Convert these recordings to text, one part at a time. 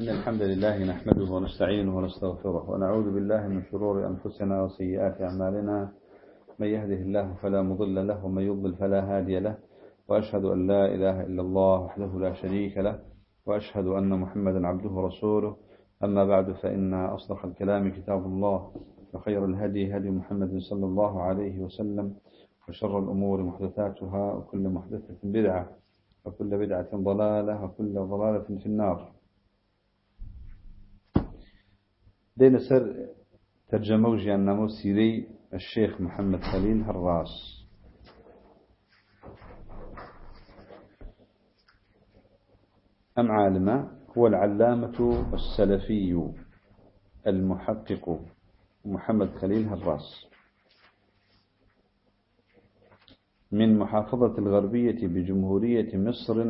إن الحمد لله نحمده ونستعينه ونستغفره ونعوذ بالله من شرور أنفسنا وسيئات أعمالنا. من يهده الله فلا مضل له ومن يضلل فلا هادي له. وأشهد أن لا إله إلا الله وحده لا شريك له. وأشهد أن محمدا عبده ورسوله. أما بعد فإن أصدق الكلام كتاب الله وخير الهدي هدي محمد صلى الله عليه وسلم وشر الأمور محدثاتها وكل محدثة بدعة وكل بدعة ضلالة وكل ضلالة في النار. دين سر ترجمة وجيان نمو سيري الشيخ محمد خليل هراس. أم عالمة؟ هو العلامة السلفي المحقق محمد خليل هراس. من محافظة الغربية بجمهورية مصر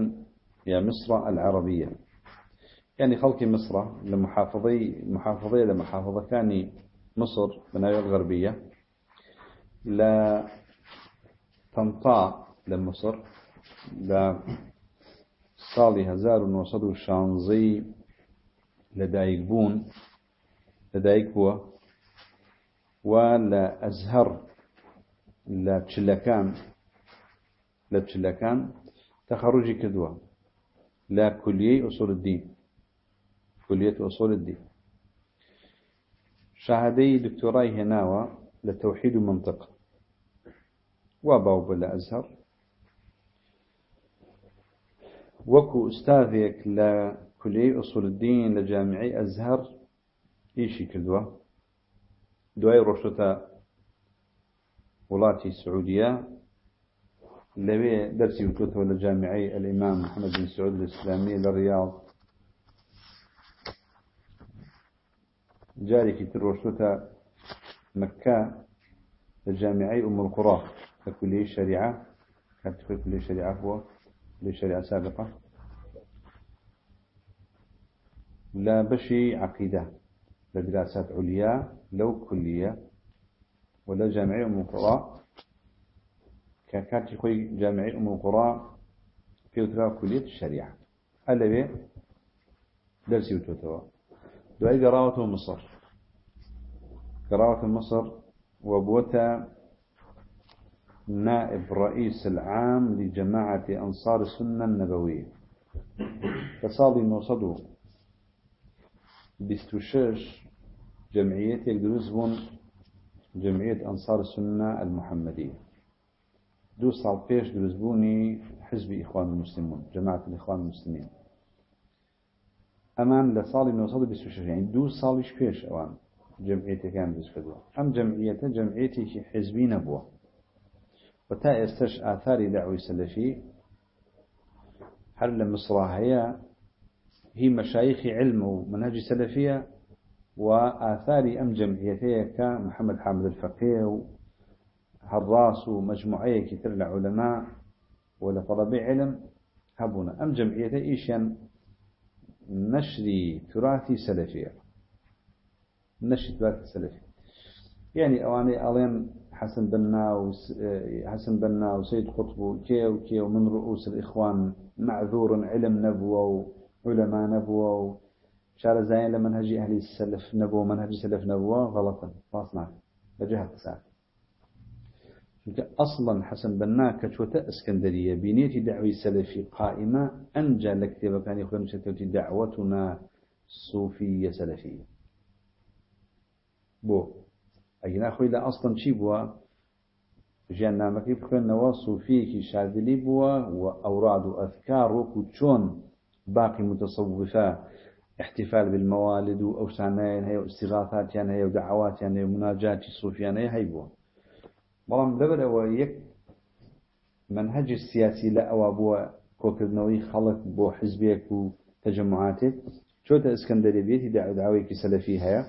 يا مصر العربية. يعني خلق مصر لمحافظي محافظية لمحافظة كان مصر بناية الغربية لا تنطاع لمصر لا وصدو شانزي لدايك بون لدايك بوا ولا أزهر لا تشلكان لبشلكان تخرجي كدوة لا كلية أصول الدين. كلية أصول الدين شهادي دكتوراي هناوة لتوحيد المنطق واباو بلا أزهر وكو أستاذيك لكلية أصول الدين لجامعي أزهر. إيشي كدوة. دواي رشدة ولاتي السعودية لوي درسي وكتبه لجامعي الإمام محمد بن سعود جاري كتر وشوتا مكة لجامعي أم القرى لكلية الشريعة كانت في كلية الشريعة هو كلية الشريعة سابقة لا بشي عقيدة لدراسات عليا لو كلية ولا جامعي أم القرى كاتي خوي جامعي أم القرى في وترا كلية الشريعة ألا بيه درسي وتوتوا دعي قراوة مصر. قراوة مصر وبوتا نائب رئيس العام لجماعة أنصار السنة النبوية. فصادي موصدو. بستوشش جمعية يقدرون جمعية أنصار السنة المحمدية دو سال بيش درزبوني حزب إخوان المسلمون جماعة الإخوان المسلمين أمان لصالي من وصل بسوشش يعني دو صالش بيش أوان. جمعيتي كان دروز كدوا أم جمعيته جمعيتي حزبي نبوة. وتا استش آثار دعوي سلفي هل مصر هي هي مشايخ علم ومنهج سلفية وآثار أم جمعيتي كمحمد حامد الفقيه هالراس ومجموعية كثير لعلماء ولا طلبة علم هبونا أم جمعية إيشان نشري تراثي سلفية نشري تراثي سلفي يعني أواني ألين حسن بنا وحسن بنا وسيد قطب كي وكي ومن رؤوس الإخوان معذور علم نبوة وعلماء نبوة شار زين لمنهج أهل السلف نبوة منهج سلف نبوة غلطا. فاصنع لجهة ساعة أصلا حسن بنا كتوتا إسكندرية. بنيتي دعوي سلفي قائمة. أنجى لكتابة كان شتوتي دعوتنا صوفية سلفية. بو أجنا أخوي لا أصلا شي بوا جيان نامك يبخوان نوا صوفية كي شاذلي بوا وأوراد وأذكار وكتشون باقي متصوفة احتفال بالموالد وأوسانين هي واستغاثات يعني هي ودعوات يعني ومناجات صوفيان هي هي بوا بەڵام لەبەرەوە یەک منهج سیاسی لە ئەوە بووە کۆکردنەوەی خەڵک بۆ حزبێک و تەجمعاتێک چۆتە ئەسکەندەری بێتی داوایەکی سەلەفی هەیە؟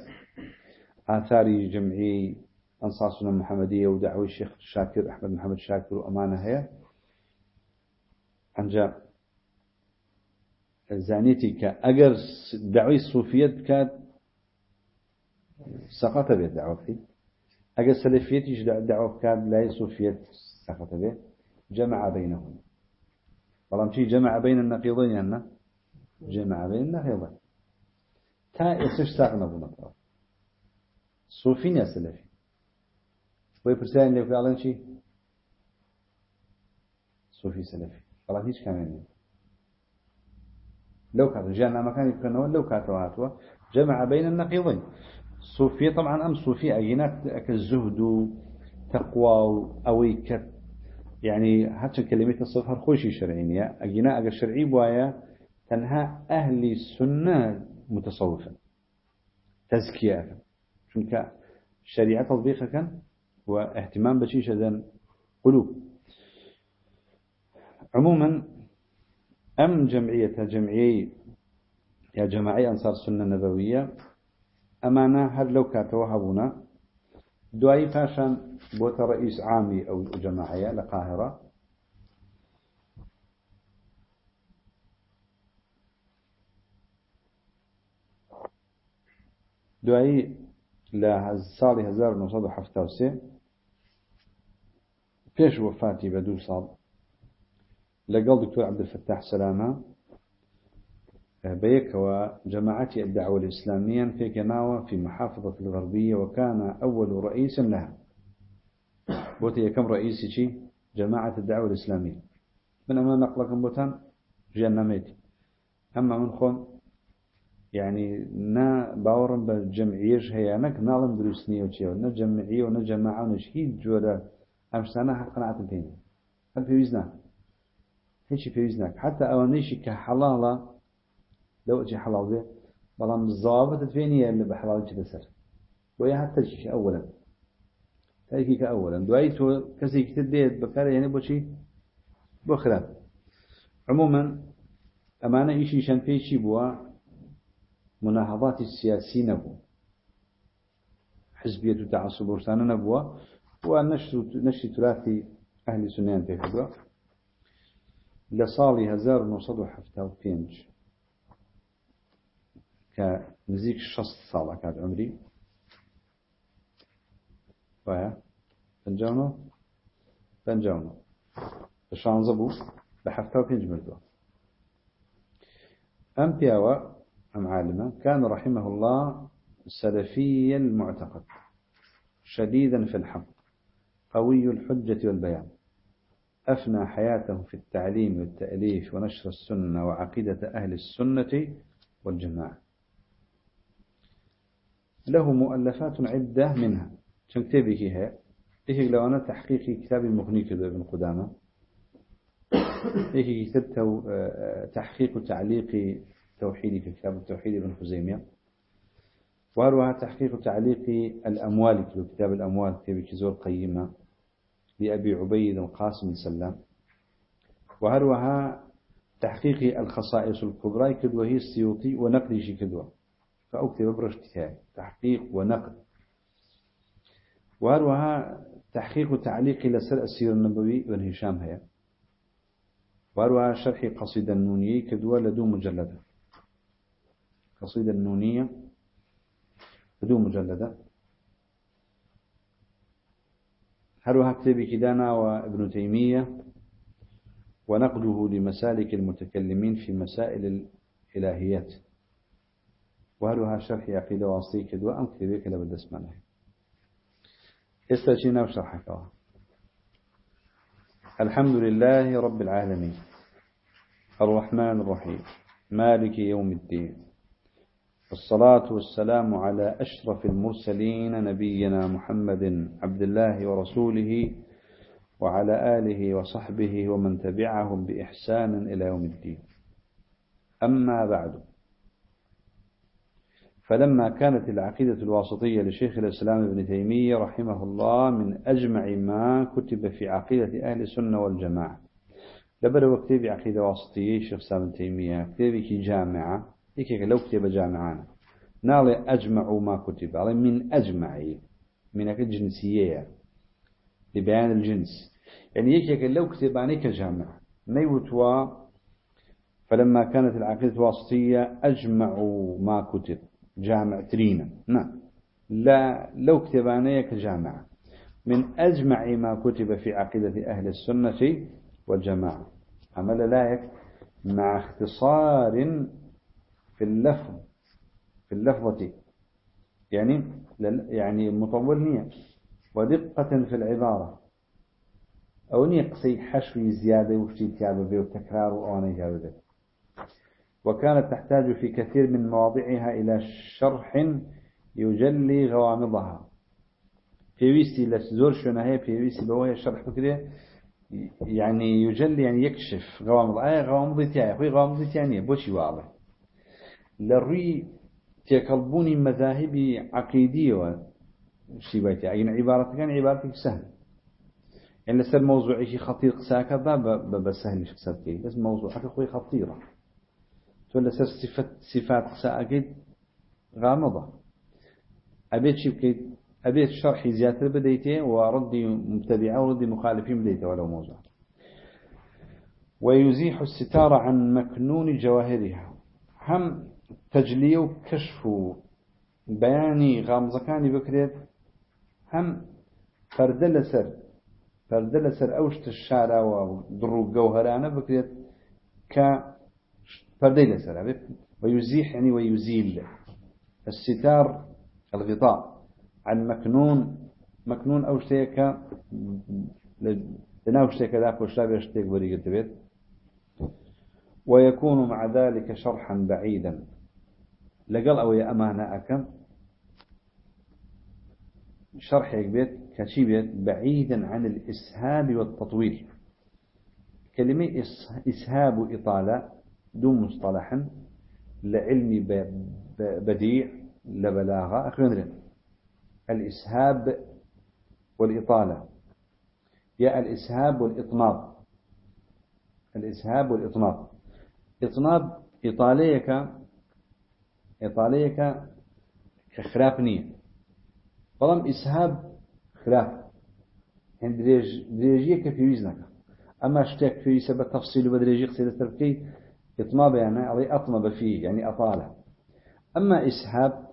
ئاثاری جمعی أنصار سنة محمدية ودعوة الشيخ شاكر أحمد محمد شاكر وأمانة هي أنجا زانيتي كأجر دعوة الصوفية كانت سقط بالدعوة فيه اگر سلفيتيش دعوة كان لا صوفية سقط به جمع بينهم بلام شي جمع بين النقيضين يعني جمع بين النقيضين تا إسش ساق نبونا صوفين يا سلفي. ويبرسان لك على شيء صوفي سلفي. والله هيش كمان لو كان جانا مكان يكون لو كانت وهاتوا جمع بين النقيضين. صوفية طبعا أم صوفية أجينات كالزهد تقوى أويكت. يعني حتى كلمة الصفر خوشي شرعينية أجينا أجا شرعي بوايا تنهى أهل السنة متصوفا تزكية. شنك شريعة تطبيقها كان واهتمام بشيش ذن قلوب. عموما أم جمعية جمعية يا جماعي أنصار السنة النبوية أمانا هل لو كاتوهبونا دعي فاشان بوت رئيس عامي أو جماعية لقاهرة دعي لسالي هزار نصد حفتة وسي فيش وفاتي بدو صال لقل دكتور عبد الفتاح سلامة بيك وجماعة الدعوة الإسلامية في كناوة في محافظة الغربية وكان أول رئيس لها بوتي كم رئيسي شي جماعة الدعوة الإسلامية من أمام نقلكم بوتان ميتي أما من خون يعني نا باورم بجمعيش هي نك نالم دروسني وشي ونا جمعية ونا جماعة ونشهيد جورا أمسانا حق قناعة تيني هل في وزنك هيش في وزنك حتى أوانيشي كحلالة لو أجي حلال به بلام الضوابط الفينية اللي بحلال كده سر وهي حتى شيء أولا تأكيك أولا دعيته كسي كتديت بكار يعني بوشي بخلاف عموما أمانة إيشي شان فيشي بوا مناهضات السياسية نبو حزبية تعصب ورسانة نبوة ونشر نشر تراثي أهل سنين تهدوا لصالي هزار نصد حفتة وبينج كنزيك شص صالة كاد عمري. وها بنجاونو بنجاونو بشانزة بو بحفتة وبينج مردو أم بياوة أم عالمة؟ كان رحمه الله سلفي المعتقد شديدا في الحق قوي الحجة والبيان أفنى حياته في التعليم والتأليف ونشر السنة وعقيدة أهل السنة والجماعة. له مؤلفات عدة منها. شن هي؟ إيش لو أنا تحقيق كتاب المغني كذا ابن قدامة. إيش كتبته تحقيق تعليق توحيدي في كتاب التوحيد ابن خزيمة. وهروها تحقيق تعليق الأموال في كتاب الأموال كتاب كزور قيمة لأبي عبيد القاسم سلام وهروها تحقيق الخصائص الكبرى كدوة السيوطي ونقل شي كدوة. فأكتب برش كتاب تحقيق ونقل وهروها تحقيق تعليق لسر السير النبوي بن هشام هي. وهروها شرح قصيدة النونية كدوة لدو مجلدة. قصيدة النونية لدو مجلدة. هروها كتاب كدانا وابن تيمية؟ ونقده لمسالك المتكلمين في مسائل الإلهيات. وهروها شرح عقيدة واصلي كدوا أم كتابي كده بدس منه استجينا وشرحك الحمد لله رب العالمين. الرحمن الرحيم. مالك يوم الدين. والصلاة والسلام على أشرف المرسلين نبينا محمد عبد الله ورسوله وعلى آله وصحبه ومن تبعهم بإحسان إلى يوم الدين. أما بعد فلما كانت العقيدة الواسطية لشيخ الإسلام ابن تيمية رحمه الله من أجمع ما كتب في عقيدة أهل السنة والجماعة. لبدا وكتب عقيدة واسطية شيخ الإسلام ابن تيمية كتابك جامعة. هيك لو كتب جامعانا. نالي أجمع ما كتب. على من أجمع من الجنسية لبيان الجنس. يعني هيك لو كتب عنك جامعة نيوتوا. فلما كانت العقيدة الواسطية أجمعوا ما كتب. جامع ترينا. نعم. لا لو كتبانية كجامعة من أجمع ما كتب في عقيدة أهل السنة والجماعة. عمل لايك مع اختصار في اللفظ في اللفظة يعني يعني مطول نية. ودقة في العبارة. أو نية قصي حشوي زيادة وشتي تيابة به وتكرار وأنا جابه وكانت تحتاج في كثير من مواضعها إلى شرح يجلي غوامضها. بيويستي لسزور شونا هي بيويستي بوهي شرح بكده يعني يجلي يعني يكشف غوامض. آية غوامض تياي أخوي غوامض يعني بوشي واضح. للري تيكلبوني مذاهبي عقيدية شيبايتي أين عبارة كان عبارتك سهل يعني لسر موضوع شيء خطير قساك هذا بسهل شخصتي بس موضوعك أخوي خطيرة تقول لسر صفات صفات قساك غامضة أبيت شي بكيت أبيت شرحي زيادة بديته وردي مبتدعة وردي مخالفين بديته ولو موضوع ويزيح الستار عن مكنون جواهرها. هم تجليه وكشف بياني غامزكاني بكريت هم فرد لسر فرد لسر أوشت الشارع وضرو جوهرانه بكريت ك فردي لسر ويزيح يعني ويزيل. الستار الغطاء. عن مكنون مكنون أو شتيك لناو شتيك ذاك وشتابه شتيك بريق التبيت ويكون مع ذلك شرحا بعيدا. لقل أو يا أمانة أكم شرح بيت كشيبيت بعيدا عن الإسهاب والتطويل. كلمة إسهاب وإطالة دون مصطلحا لعلم بديع لبلاغة أخيرا. الإسهاب والإطالة. يا الإسهاب والإطناب. الإسهاب والإطناب. إطناب إطاليك إطاليك كخراف نية. بلام إسهاب خراف. هند دريج دريجية كفيوزنك أما اشتاك في سبب تفصيل بدريجي قصيدة تركي إطناب يعني علي أطنب فيه يعني أطالة. أما إسهاب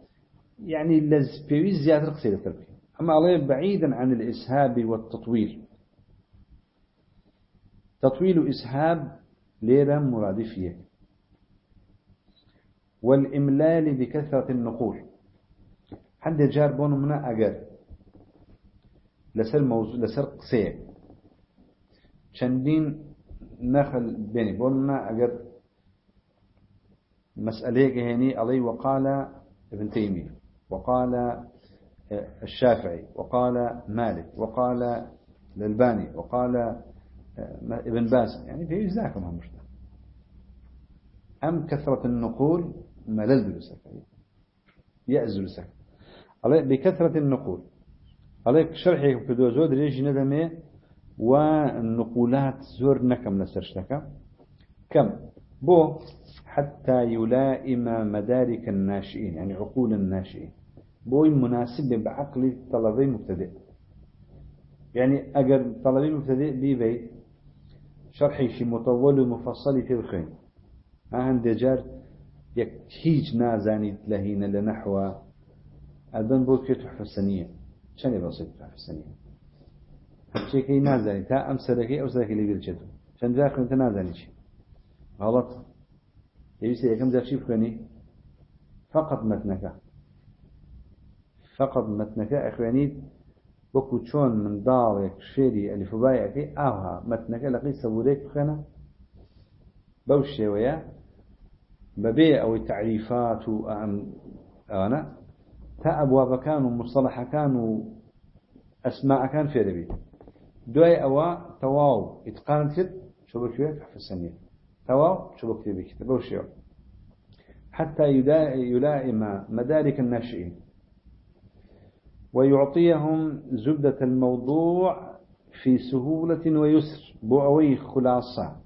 يعني لز بيويز زيادة قصيدة تركي. أما عليه بعيدا عن الإسهاب والتطويل. تطويل إسهاب ليرة مرادفية. والإملال بكثرة النقول. حد جار بون منا أجر لسر موضوع لسر قصية. شندين نخل بيني بون منا أجر مسألة هني علي وقال ابن تيمية وقال الشافعي وقال مالك وقال الألباني وقال ابن باز. يعني في ذاك ما مشتى أم كثرة النقول؟ ملل لسك يأزل لسك بكثرة النقول. عليك شرحي كدو زود ريجي ندمي والنقولات زور نكم لسرشتك كم؟ بو حتى يلائم مدارك الناشئين يعني عقول الناشئين. بوي مناسب بعقل طلبي مبتدئ. يعني أجر طلبي مبتدئ بيبي شرحي شي مطول ومفصل في الخين عند جار يك هيج نازاني لهين لنحو أدن بو تحفة السنية شنو بسيط تحفة السنية همشي كي نازاني؟ تا أم سلكي أو سلكي اللي بيرجتو شن داخل أنت نازاني شي غلط. يبي كم ذا شيء بكني فقط متنك. فقط متنك إخواني. وكو چون من داوك شيري ألف بايعك أوها متنك لقي سبوريك بخنا بوشي ويا ببيع أو التعريفات أنا؟ تا أبواب كانوا مصطلح كانوا أسماء كان في ربي. دوي أوا تواو. إتقان كت شو بكوية في السنين تواو؟ شو بكتب بكتب بوشي حتى يلائم مدارك الناشئين. ويعطيهم زبدة الموضوع في سهولة ويسر. بوعوي خلاصة.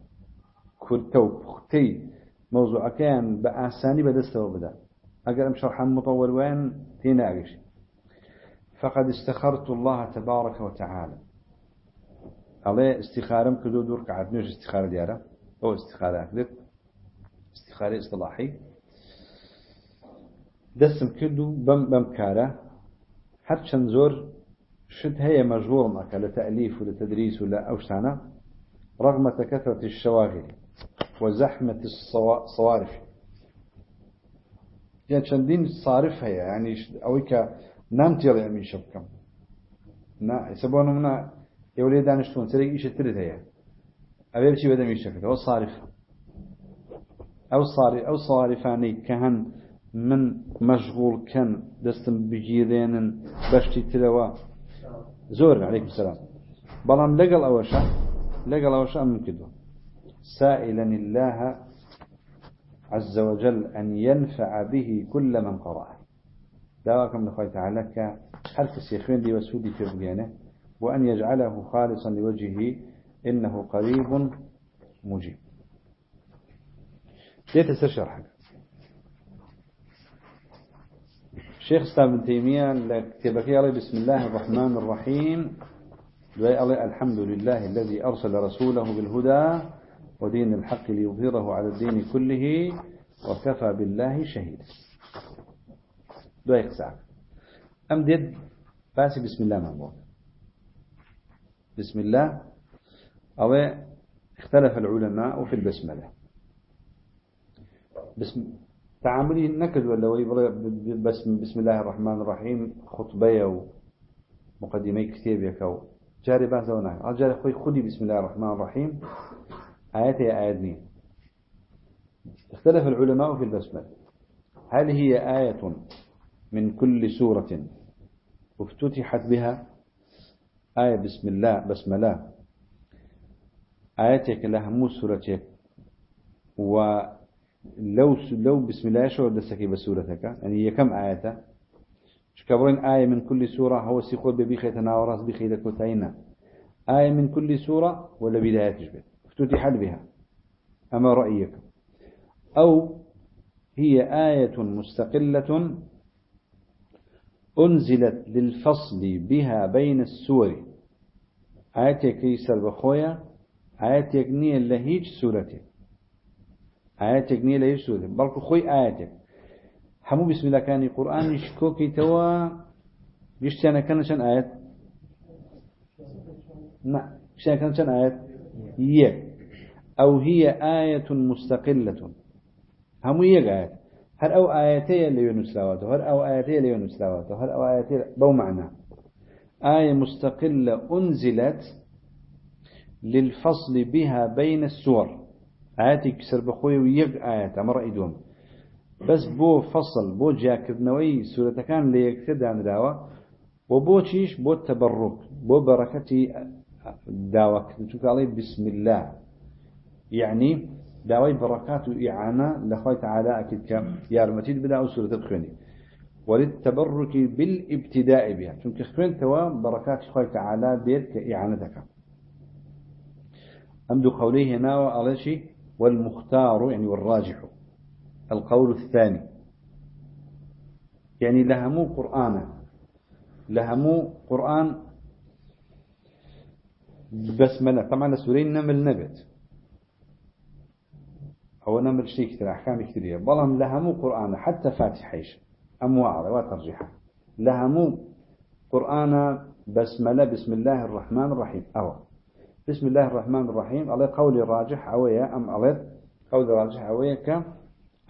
كرتو ختي موضوع كان بأساني بدسته وبدا أقل أم شرحا مطول وين؟ تناقش فقد استخرت الله تبارك وتعالى. عليه استخارم كدو دور نوش استخارة ديارة؟ أو استخارة أكلت استخارة إصطلاحي. دسم كدو بم بمكارة هرچەند زۆر شت هەیە مەژبوڕم ئەکە لە تەلیف و لە تدریس و لە ئەوشتانە رغم كثرة الشواغل. وزحمة الصوارف يعني شندين صارف هي يعني أويك نامت يلي أمين شبكم نا يسبونه منا يولي دانشتون سريك إيش ترد هي أبي بشي بدم يشتكت هو صارف أو صارف أو صارفاني كهن من مشغول كان دستم بجيرين بشتي تلوا. زور عليكم السلام. بلام لقل أوشا لقل أوشا ممكن سائلا الله عز وجل أن ينفع به كل من قرأه. دعواكم لخوة تعالى كحرف السيخين دي وسودي في بيانه وأن يجعله خالصا لوجهه إنه قريب مجيب. ليه تسر شرحك. شيخ إسلام بن تيمية كتبك يا بسم الله الرحمن الرحيم. الحمد لله الذي أرسل رسوله بالهدى ودين الحق ليظهره على الدين كله وكفى بالله شهيدا. دعاء ساعة. أم ديد؟ باسي بسم الله مهبوط بسم الله. أو اختلف العلماء في البسملة. بسم تعاملي نكد ولا بسم بسم الله الرحمن الرحيم خطبة ومقدمي يكو جاري بعض ونحن جاري خوي خدي بسم الله الرحمن الرحيم. آيات يا آيات اختلف العلماء في البسملة. هل هي آية من كل سورة افتتحت بها؟ آية بسم الله بسم الله آياتك لها مو سورتك ولو لو بسم الله شو دسكي بسورتك يعني هي كم آية؟ شكبرين آية من كل سورة. هو سيقول ببيخي تناورس بخي لكوتاينا آية من كل سورة ولا بداية تجبت افتتحت بها. أما رأيك؟ أو هي آية مستقلة أنزلت للفصل بها بين السور. آياتك يسر بخويا آياتك نية لهيج سورتك آياتك نية لهيج سورتك بل خوي آياتك. حمو بسم الله كان القرآن يشكوكي توا. يشتيانا كان شان آيات؟ نعم يشتيانا كان شان آيات؟ يك أو هي آية مستقلة. هم يك آيات هل أو آياتي اللي ينسلاواته هل أو آياتي اللي ينسلاواته هل أو آياتي بو معنى آية مستقلة أنزلت للفصل بها بين السور. آياتي كسر بخوي ويق آيات أمر إدوم. بس بو فصل بو جاكرنوي سورة كان ليكتد عن داوة. وبو تشيش بو تبرك بو بركتي داوة كنتوك عليه بسم الله. يعني داوي بركات وإعانة لخوي تعالى أكيد كم يارمتيد بدأ سورة الخويني. وللتبرك بالابتداء بها. چونك خوين توا بركات خوي تعالى بيت كإعانتك أمد قوليه هنا وعلى والمختار يعني والراجح. القول الثاني. يعني لهمو قرآن. لهمو قرآن بسملة طبعا سورين نمل نبت. أو نمل شيء كتير أحكام كتير. بلهم لهمو قرآن حتى فاتحيش أمواع وترجيحة لهمو قرآن بسملة بسم الله الرحمن الرحيم. أو. بسم الله الرحمن الرحيم. على قول الراجح أويا أم على قول الراجح أويا ك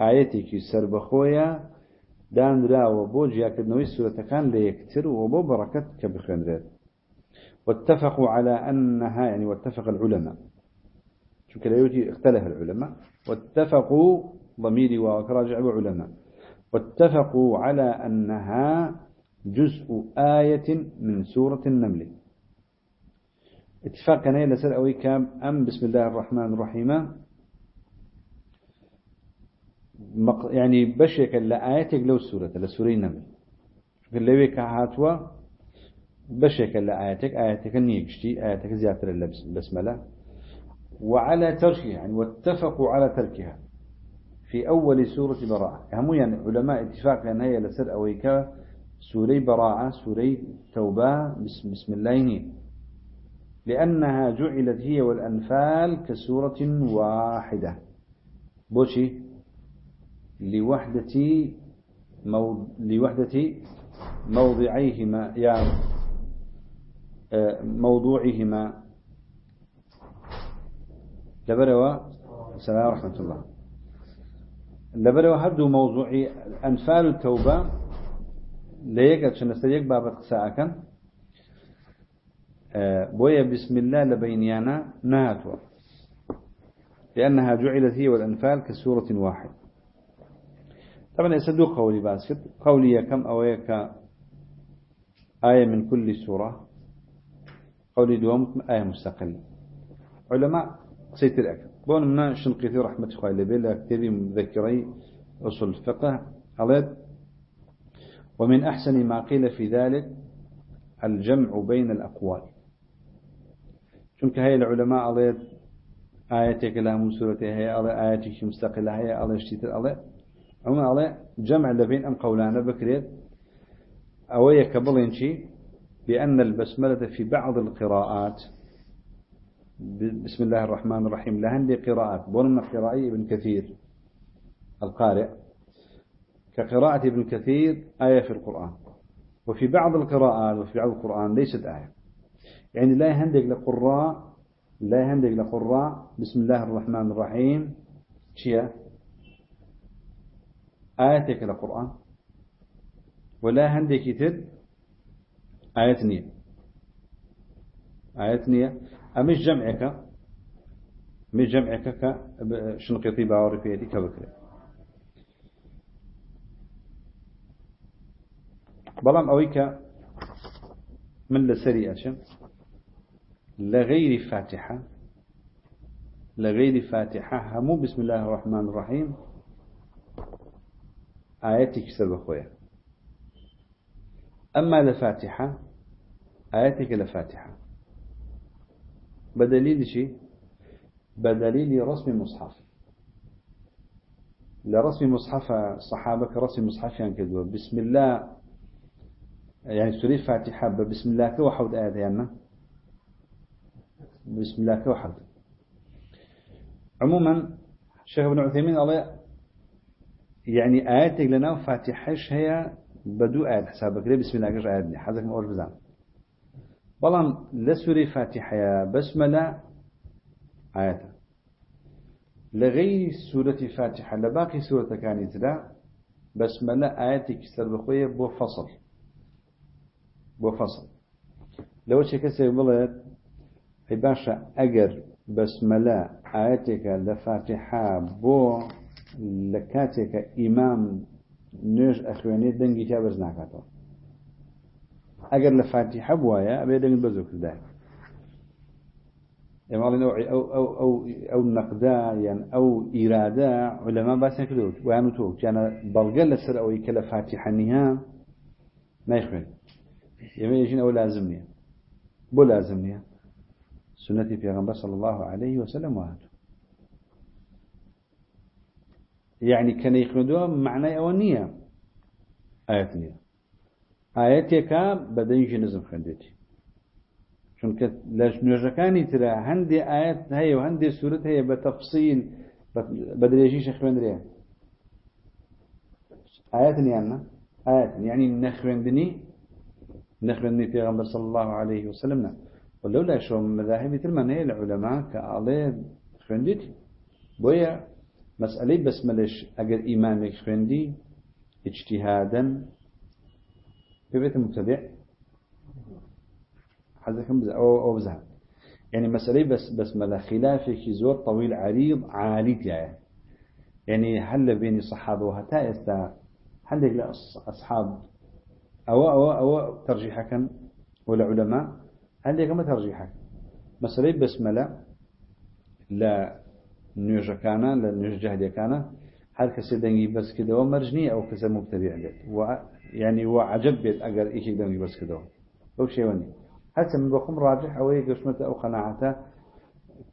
آيتي سر بخويا. دان را وبو جاكدنوي سورة كان ليكتر وبو بركة كبخندرات واتفقوا على أنها يعني واتفق العلماء. شو كلا اختلف العلماء. واتفقوا ضميري وراجع علماء واتفقوا على أنها جزء آية من سورة النمل. اتفاق كان لسر أوي كام؟ أم بسم الله الرحمن الرحيم. يعني بشيك لآياتك لو سورة لسورة النمل. لوي كهاتوا بشيك لآياتك آياتك النيكشتي آياتك زيادة البسملة وعلى تركها يعني واتفقوا على تركها. في أول سورة براءة. هم يعني علماء اتفاق أن هي لسر أويكا سوري براءة سوري توبة بسم, بسم الله لأنها جعلت هي والأنفال كسورة واحدة. بوشي. لوحدة مو... لوحدة موضعيهما. يعني موضوعهما. لبروا السلام ورحمة الله. لبرو هردو موضوعي. أنفال التوبة ليك أتشنست يك بابت آه، بويا بسم الله لبينيانا نهاتوا لأنها جعلت هي والأنفال كسورة واحد. طبعا يسدو قولي باسكت. قولي كم أو آية من كل سورة. قولي دوم آية مستقلة. علماء سيت الأكل. بون منا شنقيتي رحمة الله لبيلا كتابي مذكري أصول الفقه على ومن أحسن ما قيل في ذلك الجمع بين الأقوال. چونك هاي العلماء على آياتك لها سورة هي على آياتك مستقلة هي اشتيت على. عموما على جمع لبين أم قولانا بكريت. أوية كبلينشي بأن البسملة في بعض القراءات بسم الله الرحمن الرحيم لهندي قراءات بون قراءة ابن كثير القارئ. كقراءة ابن كثير آية في القرآن. وفي بعض القراءات وفي بعض القرآن ليست آية. يعني لا يهندق لقراء لا يهندق لقراء بسم الله الرحمن الرحيم. شيا آياتك القرآن ولا هندك تد آيات نية آيات نية أمش جمعك؟ مش جمعك ك شنقيطي باوري في يدي كبكرة بلام أويك من لسري أشم لغير فاتحة. لغير فاتحة. همو بسم الله الرحمن الرحيم. آياتك سبب خويا. أما لفاتحة آياتك لفاتحة بدليل شيء؟ بدليل رسم مصحف. لرسم مصحف الصحابة كرسم مصحف يعني كذبوا بسم الله يعني سوري فاتحة بسم الله كوحد آيات يعني. بسم الله كوحد. عموما الشيخ ابن عثيمين الله يعني آياتك لنا فاتحش هي؟ بدو آيات حسابك ليه بسم الله كش آياتني حذك ما بزان. بلان لسوري فاتحة بسملة آيات لغير سورة فاتحة لباقي سورة كانت لا بسملة آياتك سربخوية بو فصل. بو فصل. لو شكسي بلد أي باشا أجر بسملة آياتك لفاتحة بو لكاتك إمام نوێژ ئەخوێنێ دەنگی تا بەرز ناکاتەوە. ئەگەر لە فاتی حەبواە ئەبێ دەنگ بەزۆ کردای ئێماڵی ئەو ئەو ئەو ئەو نەقدا یان ئەو ئیرادە علەما باسیان کردوت ویان و تۆ جیانە بەڵگە لەسەر ئەوەی کە لە فاتی حەنیها نایخوێن. ئێمە ژین ئەو لازم نییە. بۆ لازم نییە؟ سنەتی پێغەمبەر صلی الله عليه وسلم وهاتو يعني كان يخمدوها معنى أولنية آيات نية. آياتك بدنج نزم خندتي چونکە لە نوێژەکانی ترە هەندێ ئاەت هەیە و هەندێ سوورت هەیە بە تەفسیل بە درێژیشە خوێندرێ ئاەتن یاننا ئاەتن یعنی نەخوێندنی نەخوێندنی پێغەمبەر صلی الله عليه وسلم نا. ولو لا شو مذاهبي ترمان هي العلماء كأعلى خوێندیتی بۆیە مسألة بسملش أجر إمامك خوندي اجتهادا ببيت مبتدع حذكم بز أو أو بزها يعني مسألة بس بسملة خلافك زور طويل عريض عالي يعني يعني هل بين الصحابة وهتا استا عندك أصحاب أو أو أو ترجيحك ولا علماء عندك ما ترجيحك مسألة بسملة لا نوێژەکانە لە نوێژ جاهدەکانە هەر کەسێ دەنگی بەسکردەوە مەرجنی ئەو کەسە مبتدیع بێت ینی وە عجب بێت ئەگەر ئیشێک دەنگی بەسکردەوە بەو شێوەنی. هەرچە من بەخۆم ڕاجح ئەوەیە گەشتمەتە ئەو قەناعەتە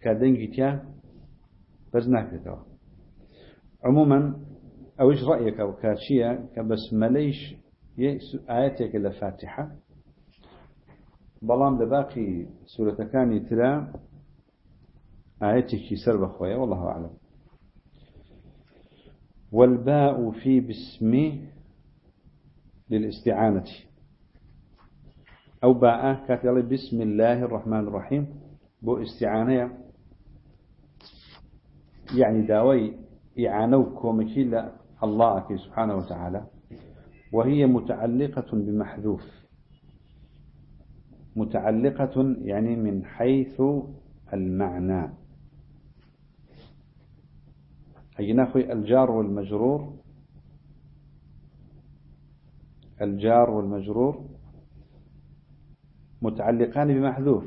کە دەنگی تیا بەرز ناکرێتەوە. عموما ئەوش ڕأیەکە و کاچیە کە بەسمەلەیش ئاەتێکە لە فاتحە بەڵام لە باقی سوورەتەکانی ترا ئایەتێکی سەربەخۆیە والله أعلم. والباء في باسم للاستعانة. ئەو باء کە لە بسم الله الرحمن الرحيم. بۆ استعانة يعني داوای إعانة کۆمەکی الله سبحانه وتعالى. وهي متعلقة بمحذوف. متعلقة يعني من حيث المعنى. أي ناخي الجار والمجرور؟ الجار والمجرور متعلقان بمحذوف.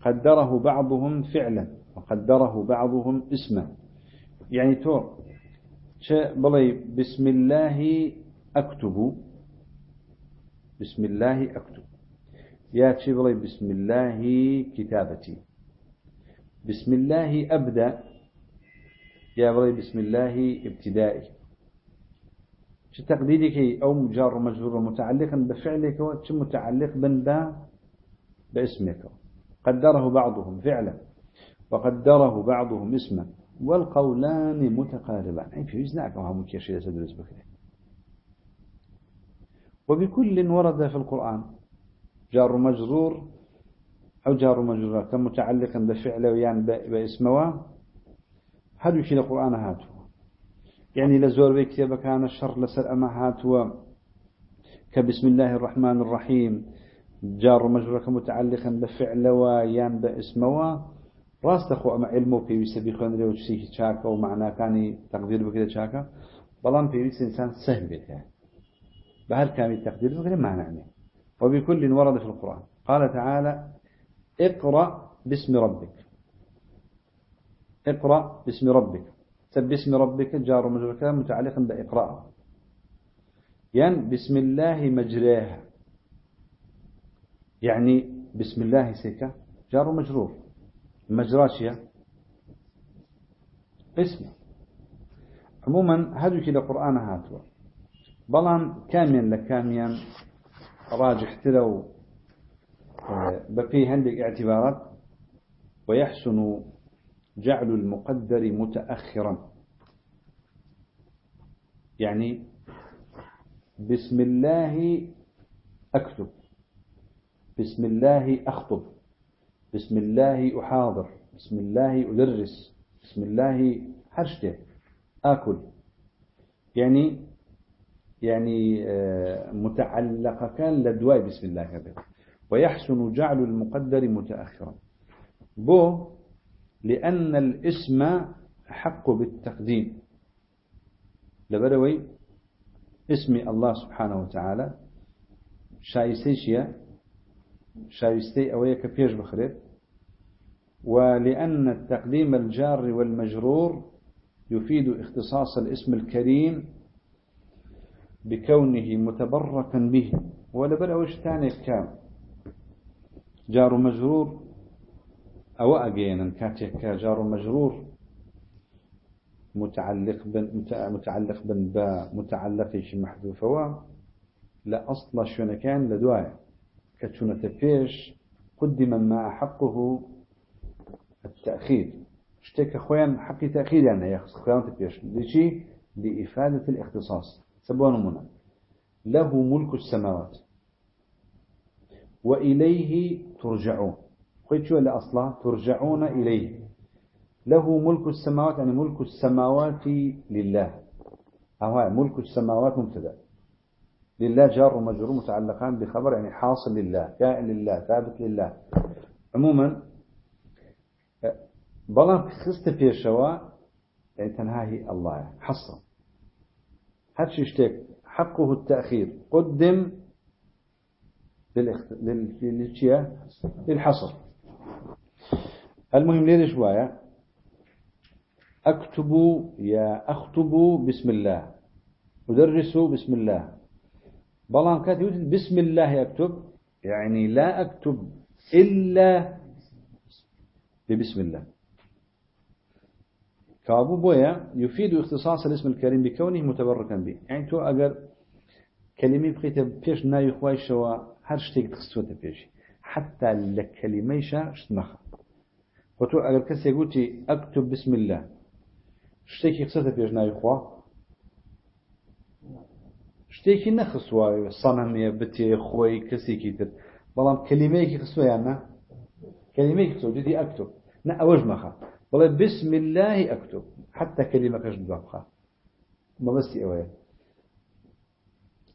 قدره بعضهم فعلا وقدره بعضهم اسما. يعني تو بلي بسم الله أكتب. بسم الله أكتب. يا بلي بسم الله كتابتي. بسم الله أبدأ. يا بسم الله ابتدائي. شو تقديرك أو مجار مجرور متعلقا بفعلك وش متعلق بندا باسمك. قدره بعضهم فعلا وقدره بعضهم اسما والقولان متقاربان. أي في وزنك وهم كيشي سدرس بكري وبكل ورد في القرآن جار مجرور أو جار مجرور كمتعلقا بفعله يعني باسمه هذا يشيل القرآن هاته يعني لزور بكتابة كان الشر لسر أما هاتوا. كبسم الله الرحمن الرحيم. جار مجرور كمتعلقا بفعل ويان راست أخو أما علمه في يسبي خلنا له شيء شاكا ومعنى كان تقدير بكذا شاكا. بلان في إنسان سهل بيته. بهل كان التقدير بكذا ما نعني. وبكل ورد في القرآن. قال تعالى اقرأ باسم ربك. اقرأ باسم ربك. سب اسم ربك جار مجرور متعلقا بإقراء يعني بسم الله مجراه. يعني بسم الله سيكا جار مجرور. مجراشيا اسم. عموما هذا كده قرآن هاتوا. بلان كاميا لكاميا راجح تلو آه، بفي عندك اعتبارات. ويحسن جعل المقدر متأخرا. يعني بسم الله أكتب بسم الله أخطب بسم الله أحاضر بسم الله أدرس بسم الله حرشته آكل. يعني يعني آه، متعلقة كان لدواء بسم الله كبير ويحسن جعل المقدر متأخرا. بو لأن الاسم حق بالتقديم. لبروي اسم الله سبحانه وتعالى. شايستيشيا شايستي أويا كبيش بخريب ولأن التقديم الجار والمجرور يفيد اختصاص الاسم الكريم بكونه متبركا به. ولا بل أوش تاني كام؟ جار مجرور أو أجينا كاتيك جار مجرور. متعلق بن متعلق بن با متعلق شي محذوف لا أصل شو كان؟ لدوايا كتشونة فيش قدم ما حقه التأخير. اشتكى خوان حق تأخير يعني يخص خوان تفيش لشي لإفادة الاختصاص. سبوان منا له ملك السماوات. وإليه ترجعون. قلت شو اللي أصلا ترجعون إليه. له ملك السماوات يعني ملك السماوات لله. أو ملك السماوات مبتدأ. لله جار ومجرور متعلقان بخبر يعني حاصل لله كائن لله ثابت لله. عموما بلان خست شوا يعني تنهاهي الله حصر. هاتش يشتك حقه التأخير قدم للإخت... لل... للحصر. المهم ليه شوية؟ أكتب يا أخطب بسم الله. أدرس بسم الله. بەڵام کە وتت بسم الله أكتب يعني لا أكتب إلا ببسم الله. کەوابوو بۆیە يفيد اختصاص الاسم الكريم بكونه متبركا به. يعني تۆ ئەگەر كلمة بخيت بيش ناي خواي شوا هر شتيك بيش حتى لكلمة شا شتمخ وتو أجر كسي قلتي أكتب بسم الله. شتيك خصوته بيش ناي خوا؟ شتێکی نەخسووە سەنەمێ بتێ خۆی کەسێکی تر. بەڵام کللیمەیەکی خسوە یان نە کللیمەیەکی خسۆ جدی ئەکتۆ نە ئەوەش مەخە والله بسم الله أكتب. حتى كلمة كشف بقى ما بس أوي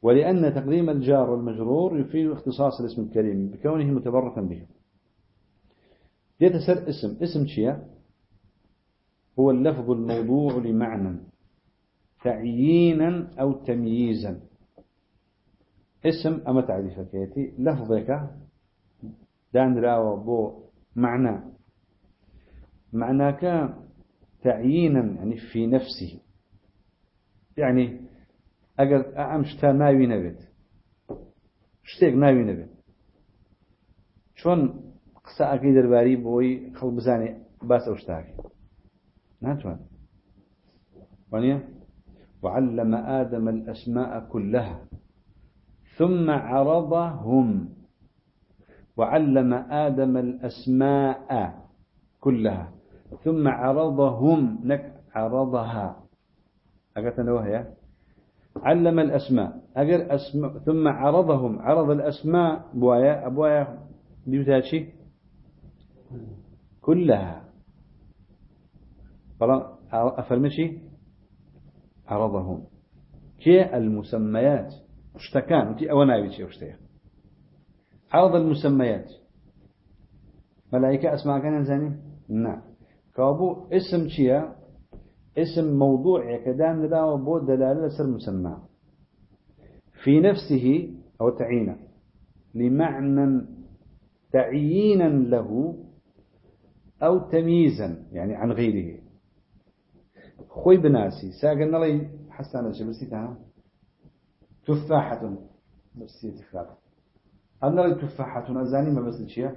ولأن تقديم الجار والمجرور يفيد اختصاص الاسم الكريم بكونه متبركا به. يتسر اسم. اسم شيء هو اللفظ الموضوع لمعنى. تعيينا أو تمييزا. اسم أما تعريفك يأتي لفظك دان راوى بو معنى. معناك تعيينا يعني في نفسه. يعني أجر أمشتا ناوي نبت شتيك ناوي نبت شون قصة أكيد الباري بوي خل بزاني باس أوشتاك ناتوان. ونيا وعلم آدم الأسماء كلها ثم عرضهم. وعلم آدم الأسماء كلها ثم عرضهم. نك عرضها. أقتنا وهي؟ علم الأسماء. أجر أسماء. ثم عرضهم. عرض الأسماء. بوايا أبوايا بيوتاشي كلها. أفرمشي عرضهم كي المسميات اشتكان وتي أونا بيتي أشتيا. عرض المسميات. ملائكة أسماء كان زاني نعم كابو اسم شيا اسم موضوع كدان لا وبو دلالة سر مسمى. في نفسه أو تعينا لمعنى تعيينا له أو تمييزا يعني عن غيره. خوي بناسي ساقنا لي حسنا شبسيتها تفاحة. نفسية تفاحة أنا لي تفاحة أزاني ما بس الشيء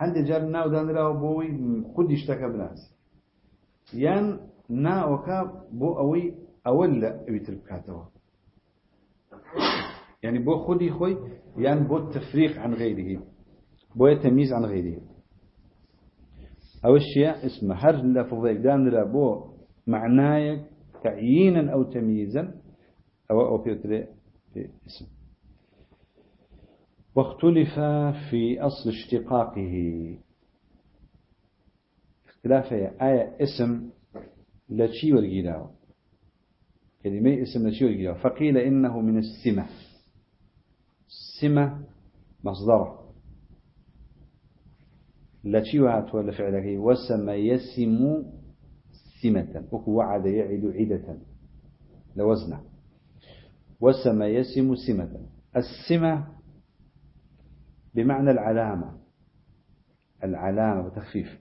عندي جارنا ودان لا وبوي خد يشتكى بناسي. يان نا وكا بو أوي أولا بكاتوا يعني بو خدي خوي يعني بو التفريق عن غيره. بو التمييز عن غيره. أو الشيء اسمه هر لفظيك. دان بو معنايك تعيينا أو تمييزا أو أو في اسم. واختلف في أصل اشتقاقه. اختلاف آية اسم لشي والجلاو كلمة اسم لشي والجلاو فقيل إنه من السمة. السمة مصدره. لشي ولا فعله وسم يسم سمة. وعد يعد عدة. لوزنه وسم يسم سمة. السمة بمعنى العلامة. العلامة وتخفيف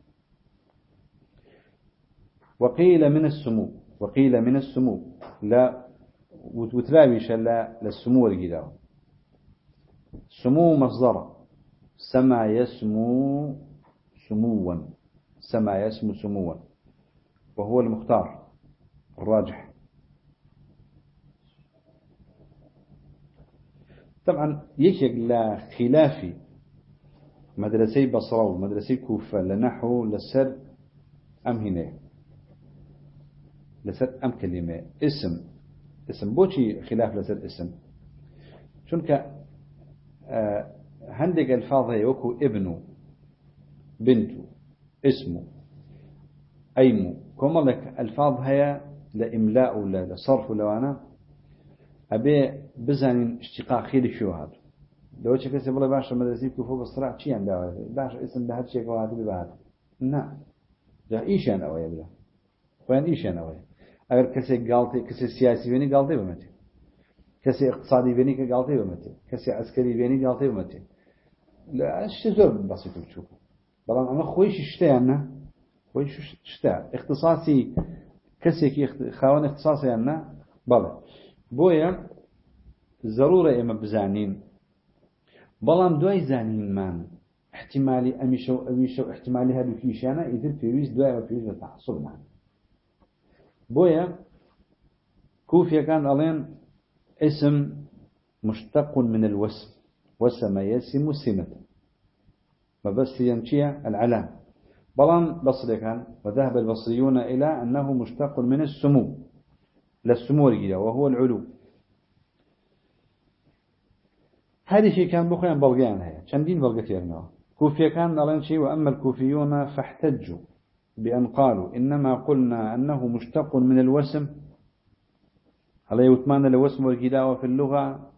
وقيل من السمو. وقيل من السمو. لا وتلاويش لا للسمو الجدار سمو مصدر. سما يسمو سموا سما يسمو سموا وهو المختار الراجح. طبعا يشك لا خلافي مدرسي بصرة ومدرسي كوفة لنحو لسر أم هنا. لسر أم كلمة اسم. اسم بوشي خلاف لسر اسم. شنك آه هندق الفاظ يوكو ابنه. بنته اسمه أيمو كما لك ألفاظ هي لإملاء ولا لصرف ولا أنا أبي بزن اشتقاق خير شو هذا لو شيء كسب الله باش مدرسي كفو بصراحة شيء عنده باش اسم ده شيء كواهد ببعض نعم ده إيش أنا ويا بلا؟ وين إيش أنا ويا؟ أگر كسي قالتي كسي سياسي بيني قالتي بمتي. كسي اقتصادي بيني كقالتي بمتي. كسي عسكري بيني قالتي بمتي. لا الشيء زور بسيط تشوفه بلان أنا خويش اشتاعنا خويش اشتاع اختصاصي كسي خاون اختصاصي أنا بلى بويا ضرورة إما بزانين بلام دوای زانینمان احتمالی ئەمیشە و ئەویشە و احتمالی هەردووکیشانە ئیتر پێویست دوایەوە پێویست بە تەحصڵمان بۆیە کوفیەکان ئەڵێن اسم مشتق من الوسم. وسم يسم سمة ما بس ينشيع العلام بلان بصري كان وذهب البصريون إلى أنه مشتق من السمو للسمو الجدا وهو العلو. هذه كان بخيان بلغيان هي. چندين بلغة يرنوا كوفية كان نلين شيء وأما الكوفيون فاحتجوا بأن قالوا إنما قلنا أنه مشتق من الوسم. هل يوتمان الوسم والجداوة في اللغة.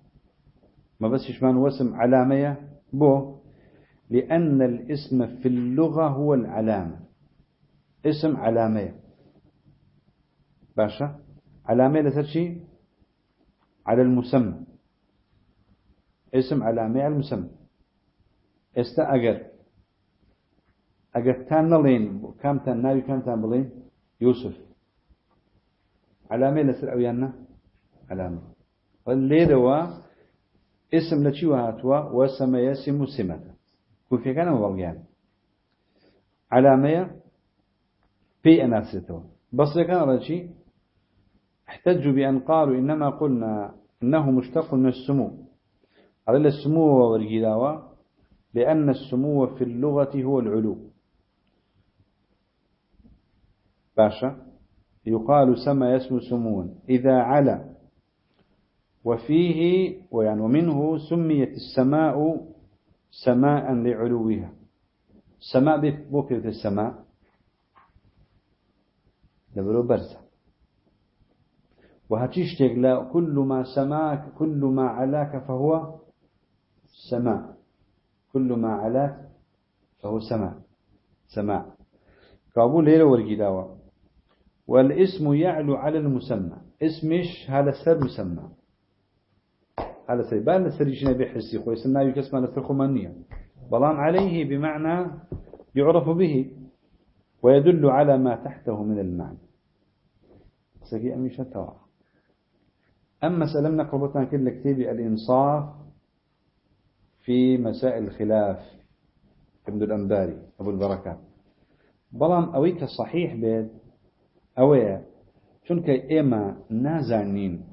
ما بس يشمان وسم علامية بو لأن الاسم في اللغة هو العلامة. اسم علامية باشا علامية لترشي على المسمى. اسم علامية على المسمى. استا أجر أجر تان نلين كم تان ناوي كم تان بلين يوسف علامة لسر أويانا علامة. واللي دوا اسم لشي وهاتوا وسم يسم سمة مبالغان علامة بي أناسيتو بس كان رجي احتجوا بأن قالوا إنما قلنا إنه مشتق من السمو. على السمو والجداوة لأن السمو في اللغة هو العلو. باشا يقال سما يسمو سمون. إذا علا وفيه ويعني ومنه سميت السماء سماء لعلوها. سماء بفكرة السماء؟ لبرو برزة. وهتشتق لا كل ما سماك كل ما علاك فهو سماء. كل ما علاك فهو سماء. سماء. كابول ليلة ورقداوة والاسم يعلو على المسمى. اسمش هذا سر مسمى. هذا سر بان سريشنا بحسي خوي سمنا يكسم نسر خمانية بلان عليه بمعنى يعرف به ويدل على ما تحته من المعنى. سقي أميشة توا أما سلمنا قربتنا كل كتاب الإنصاف في مسائل الخلاف ابن الأنباري أبو البركات بلان أويك صحيح بيد أويا چونك إما نازانين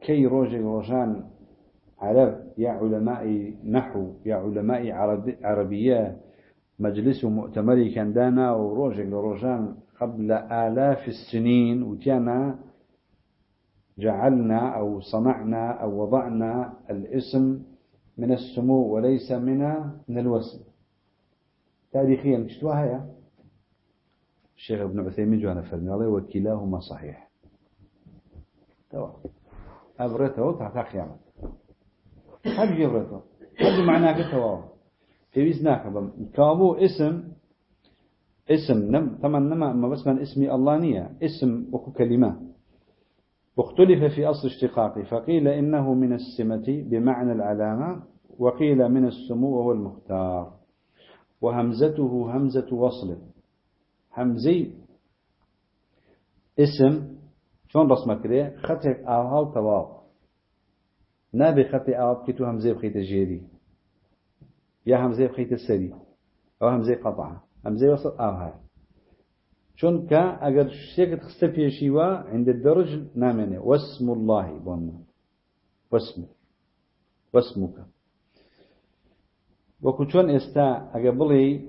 كي روجي روجان عرب يا علماء نحو يا علماء عرب عربية مجلس مؤتمري كان دانا وروجك لروجان قبل آلاف السنين وكان جعلنا أو صنعنا أو وضعنا الاسم من السمو وليس من من الوسم. تاريخيا شتوها هي الشيخ ابن عثيمين جوانا فرمي الله وكلاهما صحيح. توا أبرته وتحت خيامة. هل جبرته هل معناه توا في وزناك كابو اسم اسم نم. طبعا نما ما بس من اسمي الله نية. اسم وكو كلمة. واختلف في أصل اشتقاقه فقيل إنه من السمة بمعنى العلامة وقيل من السمو وهو المختار. وهمزته همزة وصل. همزي اسم شون رسمك ليه خطك آوها وتواو نابي خطي آوها بكتو همزي بخيت جيري يا همزة بخيت السري. أو همزة قطعة. همزة وصل آوها چونك اگر شيك تخستفي شيوا عند الدرج نامنه واسم الله بون واسم. واسمك. وكو چون استا اگر بلي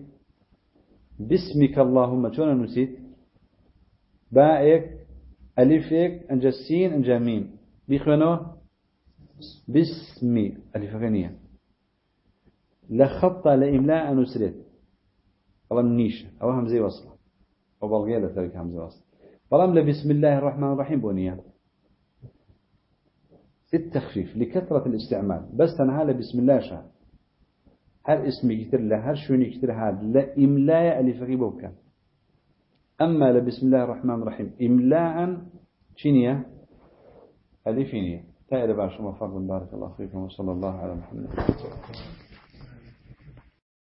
باسمك اللهم چون نسيت باءك ألفك أنجا السين أنجا ميم بيخونو باسمي ألف غنية. لخط لإملاء نسرت والله منيش أو همزة وصل. وبلغي لذلك همزة وصل. بلام بسم الله الرحمن الرحيم بنيا التخفيف لكثرة الاستعمال. بس تنهال بسم الله شهر هل اسم يكتر له هل شون يكتر هذا لا إملاء ألف غيبوك أما لبسم الله الرحمن الرحيم إملاء شنية ألفينية تائر باشا مفرد بارك الله فيكم وصلى الله على محمد.